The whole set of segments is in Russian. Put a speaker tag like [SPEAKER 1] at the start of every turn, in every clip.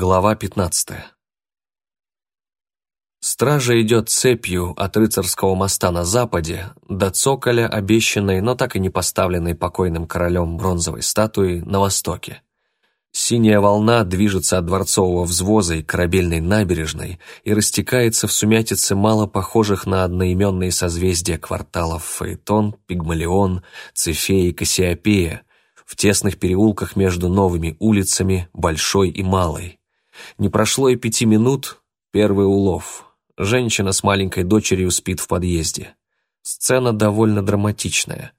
[SPEAKER 1] Глава 15. Стража идет цепью от рыцарского моста на западе до цоколя, обещанной, но так и не поставленной покойным королем бронзовой статуи на востоке. Синяя волна движется от дворцового взвоза и корабельной набережной и растекается в сумятице мало похожих на одноименные созвездия кварталов Фаэтон, Пигмалион, Цефея и Кассиопея, в тесных переулках между новыми улицами, Большой и Малой. Не прошло и пяти минут, первый улов. Женщина с маленькой дочерью спит в подъезде. Сцена довольно драматичная.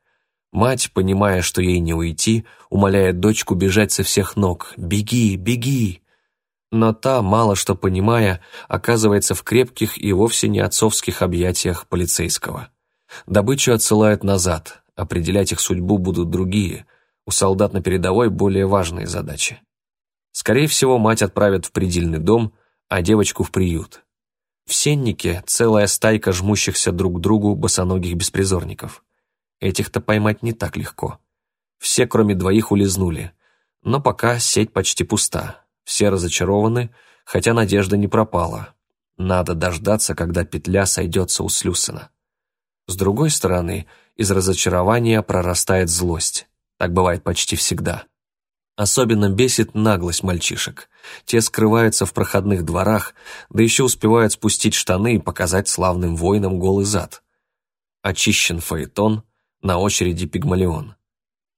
[SPEAKER 1] Мать, понимая, что ей не уйти, умоляет дочку бежать со всех ног. «Беги, беги!» Но та, мало что понимая, оказывается в крепких и вовсе не отцовских объятиях полицейского. Добычу отсылают назад, определять их судьбу будут другие, у солдат на передовой более важные задачи. Скорее всего, мать отправят в предельный дом, а девочку в приют. В сеннике целая стайка жмущихся друг к другу босоногих беспризорников. Этих-то поймать не так легко. Все, кроме двоих, улизнули. Но пока сеть почти пуста. Все разочарованы, хотя надежда не пропала. Надо дождаться, когда петля сойдется у Слюсена. С другой стороны, из разочарования прорастает злость. Так бывает почти всегда. Особенно бесит наглость мальчишек. Те скрываются в проходных дворах, да еще успевают спустить штаны и показать славным воинам голый зад. Очищен фаэтон, на очереди пигмалион.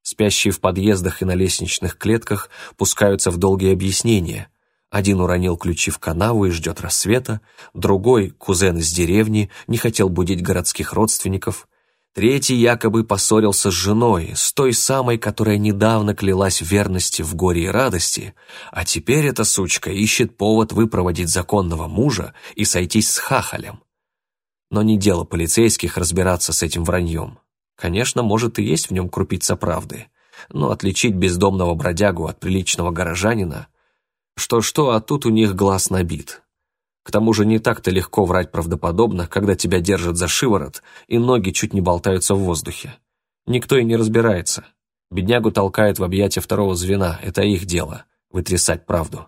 [SPEAKER 1] Спящие в подъездах и на лестничных клетках пускаются в долгие объяснения. Один уронил ключи в канаву и ждет рассвета, другой, кузен из деревни, не хотел будить городских родственников, Третий якобы поссорился с женой, с той самой, которая недавно клялась верности в горе и радости, а теперь эта сучка ищет повод выпроводить законного мужа и сойтись с хахалем. Но не дело полицейских разбираться с этим враньем. Конечно, может и есть в нем крупица правды, но отличить бездомного бродягу от приличного горожанина что-что, а тут у них глаз набит. К тому же не так-то легко врать правдоподобно, когда тебя держат за шиворот, и ноги чуть не болтаются в воздухе. Никто и не разбирается. Беднягу толкают в объятия второго звена, это их дело – вытрясать правду.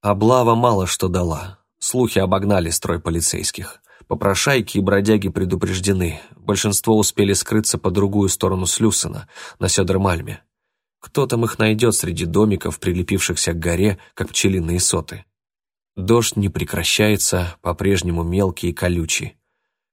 [SPEAKER 1] Облава мало что дала. Слухи обогнали строй полицейских. Попрошайки и бродяги предупреждены. Большинство успели скрыться по другую сторону Слюсена, на Сёдермальме. Кто там их найдет среди домиков, прилепившихся к горе, как пчелиные соты? Дождь не прекращается, по-прежнему мелкий и колючий.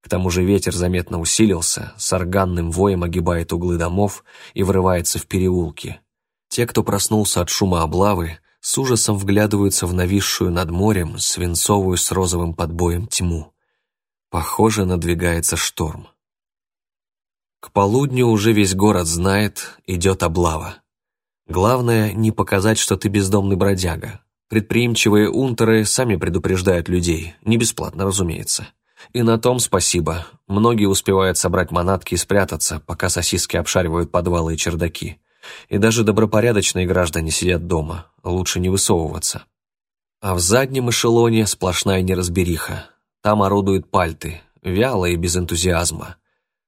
[SPEAKER 1] К тому же ветер заметно усилился, с органным воем огибает углы домов и врывается в переулки. Те, кто проснулся от шума облавы, с ужасом вглядываются в нависшую над морем свинцовую с розовым подбоем тьму. Похоже, надвигается шторм. К полудню уже весь город знает, идет облава. Главное, не показать, что ты бездомный бродяга, Предприимчивые унтеры сами предупреждают людей, не бесплатно, разумеется. И на том спасибо. Многие успевают собрать манатки и спрятаться, пока сосиски обшаривают подвалы и чердаки. И даже добропорядочные граждане сидят дома, лучше не высовываться. А в заднем эшелоне сплошная неразбериха. Там орудуют пальты, вяло и без энтузиазма.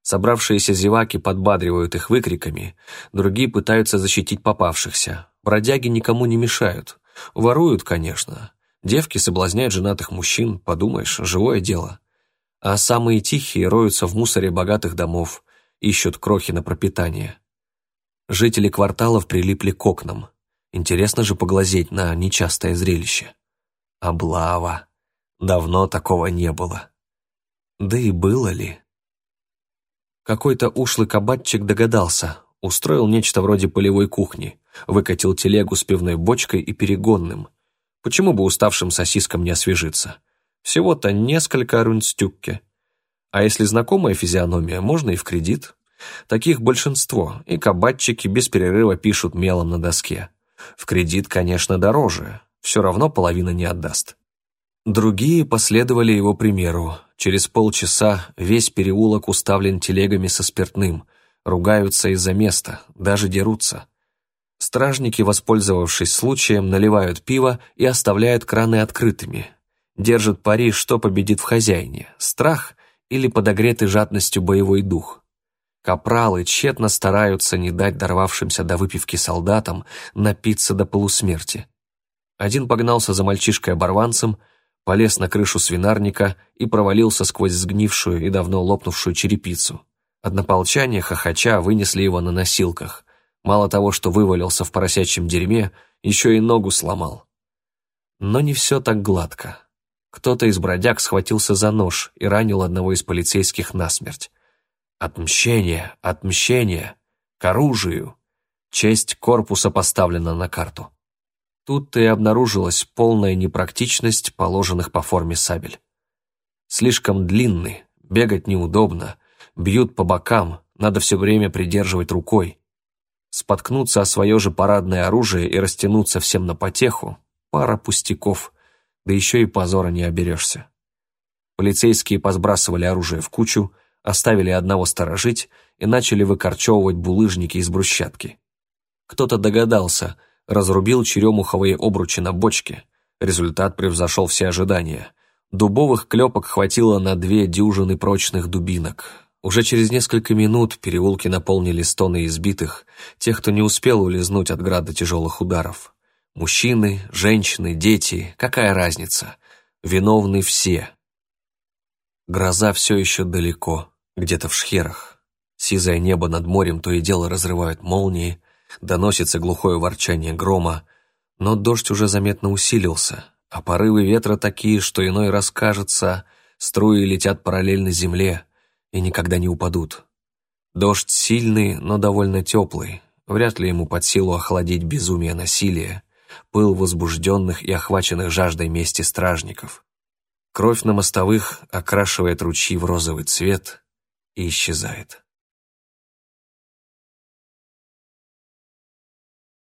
[SPEAKER 1] Собравшиеся зеваки подбадривают их выкриками, другие пытаются защитить попавшихся. Бродяги никому не мешают, Воруют, конечно. Девки соблазняют женатых мужчин, подумаешь, живое дело. А самые тихие роются в мусоре богатых домов, ищут крохи на пропитание. Жители кварталов прилипли к окнам. Интересно же поглазеть на нечастое зрелище. Облава. Давно такого не было. Да и было ли? Какой-то ушлый кабатчик догадался, устроил нечто вроде полевой кухни, выкатил телегу с пивной бочкой и перегонным. Почему бы уставшим сосискам не освежиться? Всего-то несколько рунстюкке. А если знакомая физиономия, можно и в кредит. Таких большинство, и кабатчики без перерыва пишут мелом на доске. В кредит, конечно, дороже, все равно половина не отдаст. Другие последовали его примеру. Через полчаса весь переулок уставлен телегами со спиртным, ругаются из-за места, даже дерутся. Стражники, воспользовавшись случаем, наливают пиво и оставляют краны открытыми. Держат пари, что победит в хозяине – страх или подогретый жадностью боевой дух. Капралы тщетно стараются не дать дорвавшимся до выпивки солдатам напиться до полусмерти. Один погнался за мальчишкой-оборванцем, полез на крышу свинарника и провалился сквозь сгнившую и давно лопнувшую черепицу. Однополчане, хохоча, вынесли его на носилках. Мало того, что вывалился в поросячьем дерьме, еще и ногу сломал. Но не все так гладко. Кто-то из бродяг схватился за нож и ранил одного из полицейских насмерть. Отмщение, отмщение, к оружию. Честь корпуса поставлена на карту. Тут-то и обнаружилась полная непрактичность положенных по форме сабель. Слишком длинны, бегать неудобно, бьют по бокам, надо все время придерживать рукой. Споткнуться о свое же парадное оружие и растянуться всем на потеху – пара пустяков, да еще и позора не оберешься. Полицейские посбрасывали оружие в кучу, оставили одного сторожить и начали выкорчевывать булыжники из брусчатки. Кто-то догадался, разрубил черемуховые обручи на бочке. Результат превзошел все ожидания. Дубовых клепок хватило на две дюжины прочных дубинок. Уже через несколько минут переулки наполнили стоны избитых, тех, кто не успел улизнуть от града тяжелых ударов. Мужчины, женщины, дети, какая разница? Виновны все. Гроза все еще далеко, где-то в шхерах. Сизое небо над морем то и дело разрывают молнии, доносится глухое ворчание грома, но дождь уже заметно усилился, а порывы ветра такие, что иной раз кажется, струи летят параллельно земле, и никогда не упадут. Дождь сильный, но довольно теплый, вряд ли ему под силу охладить безумие насилия, пыл возбужденных и охваченных жаждой мести стражников. Кровь на мостовых окрашивает ручьи в розовый цвет и исчезает.